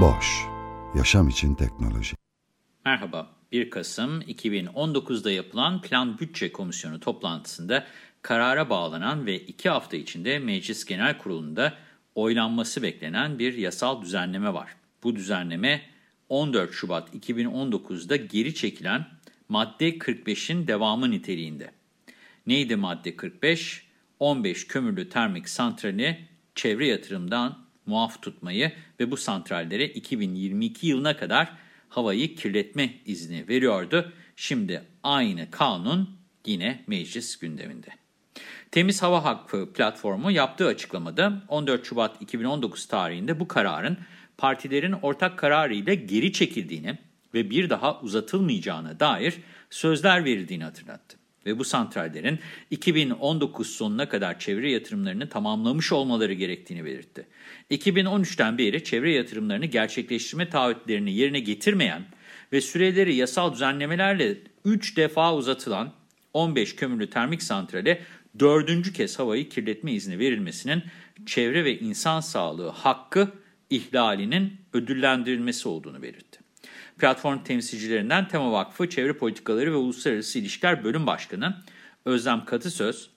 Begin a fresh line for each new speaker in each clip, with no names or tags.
Boş, yaşam için teknoloji.
Merhaba, 1 Kasım 2019'da yapılan Plan Bütçe Komisyonu toplantısında karara bağlanan ve 2 hafta içinde Meclis Genel Kurulu'nda oylanması beklenen bir yasal düzenleme var. Bu düzenleme 14 Şubat 2019'da geri çekilen madde 45'in devamı niteliğinde. Neydi madde 45? 15 kömürlü termik santrali çevre yatırımdan muaf tutmayı ve bu santrallere 2022 yılına kadar havayı kirletme izni veriyordu. Şimdi aynı kanun yine meclis gündeminde. Temiz Hava Hakkı platformu yaptığı açıklamada 14 Şubat 2019 tarihinde bu kararın partilerin ortak kararıyla geri çekildiğini ve bir daha uzatılmayacağına dair sözler verildiğini hatırlattı. Ve bu santrallerin 2019 sonuna kadar çevre yatırımlarını tamamlamış olmaları gerektiğini belirtti. 2013'ten beri çevre yatırımlarını gerçekleştirme taahhütlerini yerine getirmeyen ve süreleri yasal düzenlemelerle 3 defa uzatılan 15 kömürlü termik santrale dördüncü kez havayı kirletme izni verilmesinin çevre ve insan sağlığı hakkı ihlalinin ödüllendirilmesi olduğunu belirtti. Platform temsilcilerinden Tema Vakfı Çevre Politikaları ve Uluslararası İlişkiler Bölüm Başkanı Özlem Katısöz,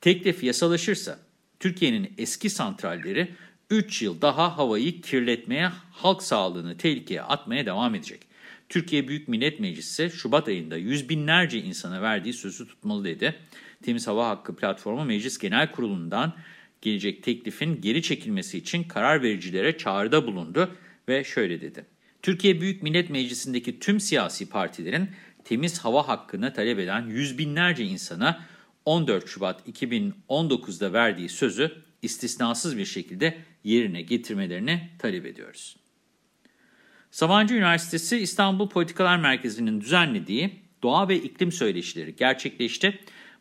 teklif yasalaşırsa Türkiye'nin eski santralleri 3 yıl daha havayı kirletmeye, halk sağlığını tehlikeye atmaya devam edecek. Türkiye Büyük Millet Meclisi Şubat ayında yüz binlerce insana verdiği sözü tutmalı dedi. Temiz Hava Hakkı Platformu Meclis Genel Kurulu'ndan gelecek teklifin geri çekilmesi için karar vericilere çağrıda bulundu ve şöyle dedi. Türkiye Büyük Millet Meclisi'ndeki tüm siyasi partilerin temiz hava hakkını talep eden yüz binlerce insana 14 Şubat 2019'da verdiği sözü istisnasız bir şekilde yerine getirmelerini talep ediyoruz. Sabancı Üniversitesi İstanbul Politikalar Merkezi'nin düzenlediği Doğa ve İklim Söyleşileri gerçekleşti.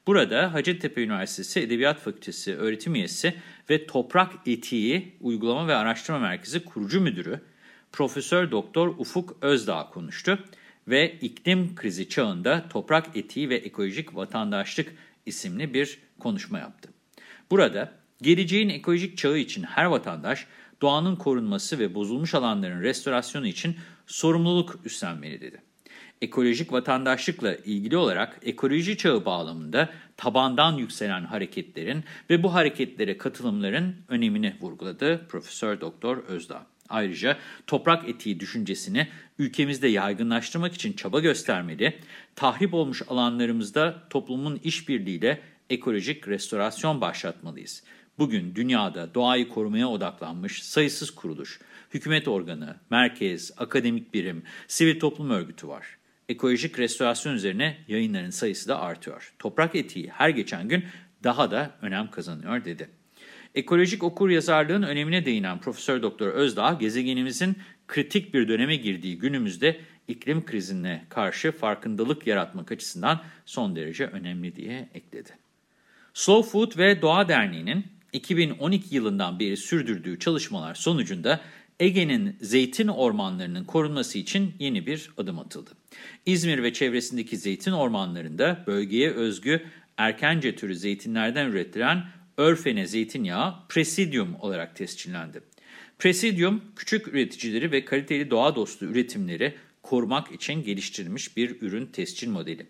Burada Hacettepe Üniversitesi Edebiyat Fakültesi öğretim üyesi ve Toprak Etiği Uygulama ve Araştırma Merkezi kurucu müdürü Profesör Doktor Ufuk Özdağ konuştu ve iklim krizi çağında toprak etiği ve ekolojik vatandaşlık isimli bir konuşma yaptı. Burada geleceğin ekolojik çağı için her vatandaş doğanın korunması ve bozulmuş alanların restorasyonu için sorumluluk üstlenmeli dedi. Ekolojik vatandaşlıkla ilgili olarak ekoloji çağı bağlamında tabandan yükselen hareketlerin ve bu hareketlere katılımların önemini vurguladı Profesör Doktor Özdağ. Ayrıca toprak etiği düşüncesini ülkemizde yaygınlaştırmak için çaba göstermeli, tahrip olmuş alanlarımızda toplumun işbirliğiyle ekolojik restorasyon başlatmalıyız. Bugün dünyada doğayı korumaya odaklanmış sayısız kuruluş, hükümet organı, merkez, akademik birim, sivil toplum örgütü var. Ekolojik restorasyon üzerine yayınların sayısı da artıyor. Toprak etiği her geçen gün daha da önem kazanıyor dedi. Ekolojik okur yazarlığın önemine değinen Profesör Doktor Özdağ, gezegenimizin kritik bir döneme girdiği günümüzde iklim krizine karşı farkındalık yaratmak açısından son derece önemli diye ekledi. Slow Food ve Doğa Derneği'nin 2012 yılından beri sürdürdüğü çalışmalar sonucunda Ege'nin zeytin ormanlarının korunması için yeni bir adım atıldı. İzmir ve çevresindeki zeytin ormanlarında bölgeye özgü erkence türü zeytinlerden üretilen örfene zeytinyağı Presidium olarak tescillendi. Presidium, küçük üreticileri ve kaliteli doğa dostu üretimleri korumak için geliştirilmiş bir ürün tescil modeli.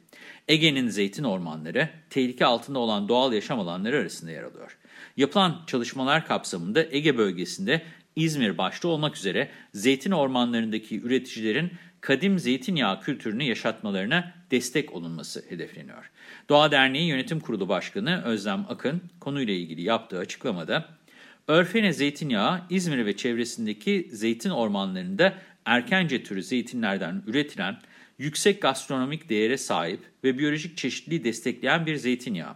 Ege'nin zeytin ormanları, tehlike altında olan doğal yaşam alanları arasında yer alıyor. Yapılan çalışmalar kapsamında Ege bölgesinde İzmir başta olmak üzere zeytin ormanlarındaki üreticilerin kadim zeytinyağı kültürünü yaşatmalarına destek olunması hedefleniyor. Doğa Derneği Yönetim Kurulu Başkanı Özlem Akın konuyla ilgili yaptığı açıklamada, Örfene zeytinyağı İzmir ve çevresindeki zeytin ormanlarında erkence türü zeytinlerden üretilen yüksek gastronomik değere sahip ve biyolojik çeşitliliği destekleyen bir zeytinyağı.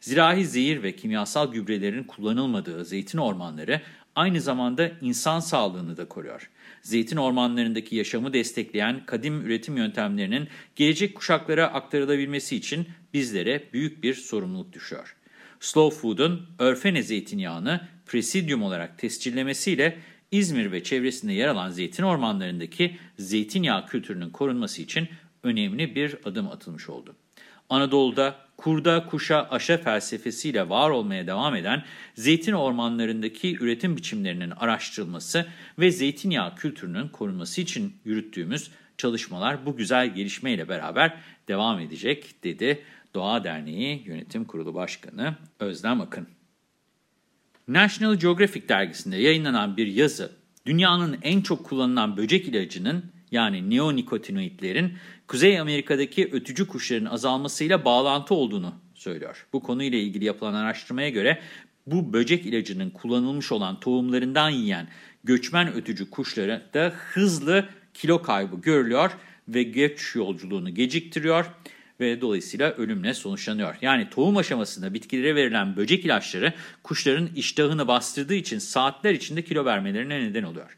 Zirai zehir ve kimyasal gübrelerin kullanılmadığı zeytin ormanları aynı zamanda insan sağlığını da koruyor. Zeytin ormanlarındaki yaşamı destekleyen kadim üretim yöntemlerinin gelecek kuşaklara aktarılabilmesi için bizlere büyük bir sorumluluk düşüyor. Slow Food'un örfene zeytinyağını presidium olarak tescillemesiyle İzmir ve çevresinde yer alan zeytin ormanlarındaki zeytinyağı kültürünün korunması için önemli bir adım atılmış oldu. Anadolu'da kurda kuşa aşa felsefesiyle var olmaya devam eden zeytin ormanlarındaki üretim biçimlerinin araştırılması ve zeytinyağı kültürünün korunması için yürüttüğümüz çalışmalar bu güzel gelişmeyle beraber devam edecek, dedi Doğa Derneği Yönetim Kurulu Başkanı Özlem Akın. National Geographic dergisinde yayınlanan bir yazı, dünyanın en çok kullanılan böcek ilacının yani neonikotinoidlerin Kuzey Amerika'daki ötücü kuşların azalmasıyla bağlantı olduğunu söylüyor. Bu konuyla ilgili yapılan araştırmaya göre bu böcek ilacının kullanılmış olan tohumlarından yiyen göçmen ötücü kuşlara da hızlı kilo kaybı görülüyor ve göç yolculuğunu geciktiriyor ve dolayısıyla ölümle sonuçlanıyor. Yani tohum aşamasında bitkilere verilen böcek ilaçları kuşların iştahını bastırdığı için saatler içinde kilo vermelerine neden oluyor.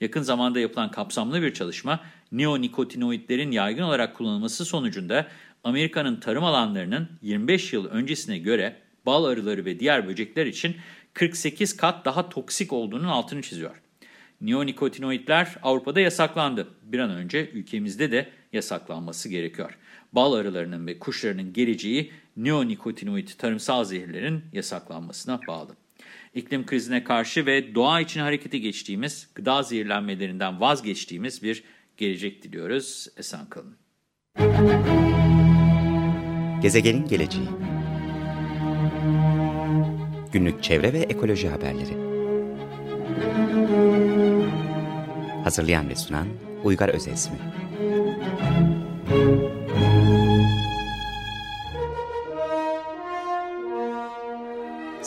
Yakın zamanda yapılan kapsamlı bir çalışma, neonikotinoidlerin yaygın olarak kullanılması sonucunda Amerika'nın tarım alanlarının 25 yıl öncesine göre bal arıları ve diğer böcekler için 48 kat daha toksik olduğunun altını çiziyor. Neonikotinoidler Avrupa'da yasaklandı. Bir an önce ülkemizde de yasaklanması gerekiyor. Bal arılarının ve kuşlarının geleceği neonikotinoid tarımsal zehirlerin yasaklanmasına bağlı. İklim krizine karşı ve doğa için harekete geçtiğimiz, gıda zehirlenmelerinden vazgeçtiğimiz bir gelecek diliyoruz. Esen kalın.
Gezegenin geleceği Günlük çevre ve ekoloji haberleri Hazırlayan ve sunan Uygar Özesmi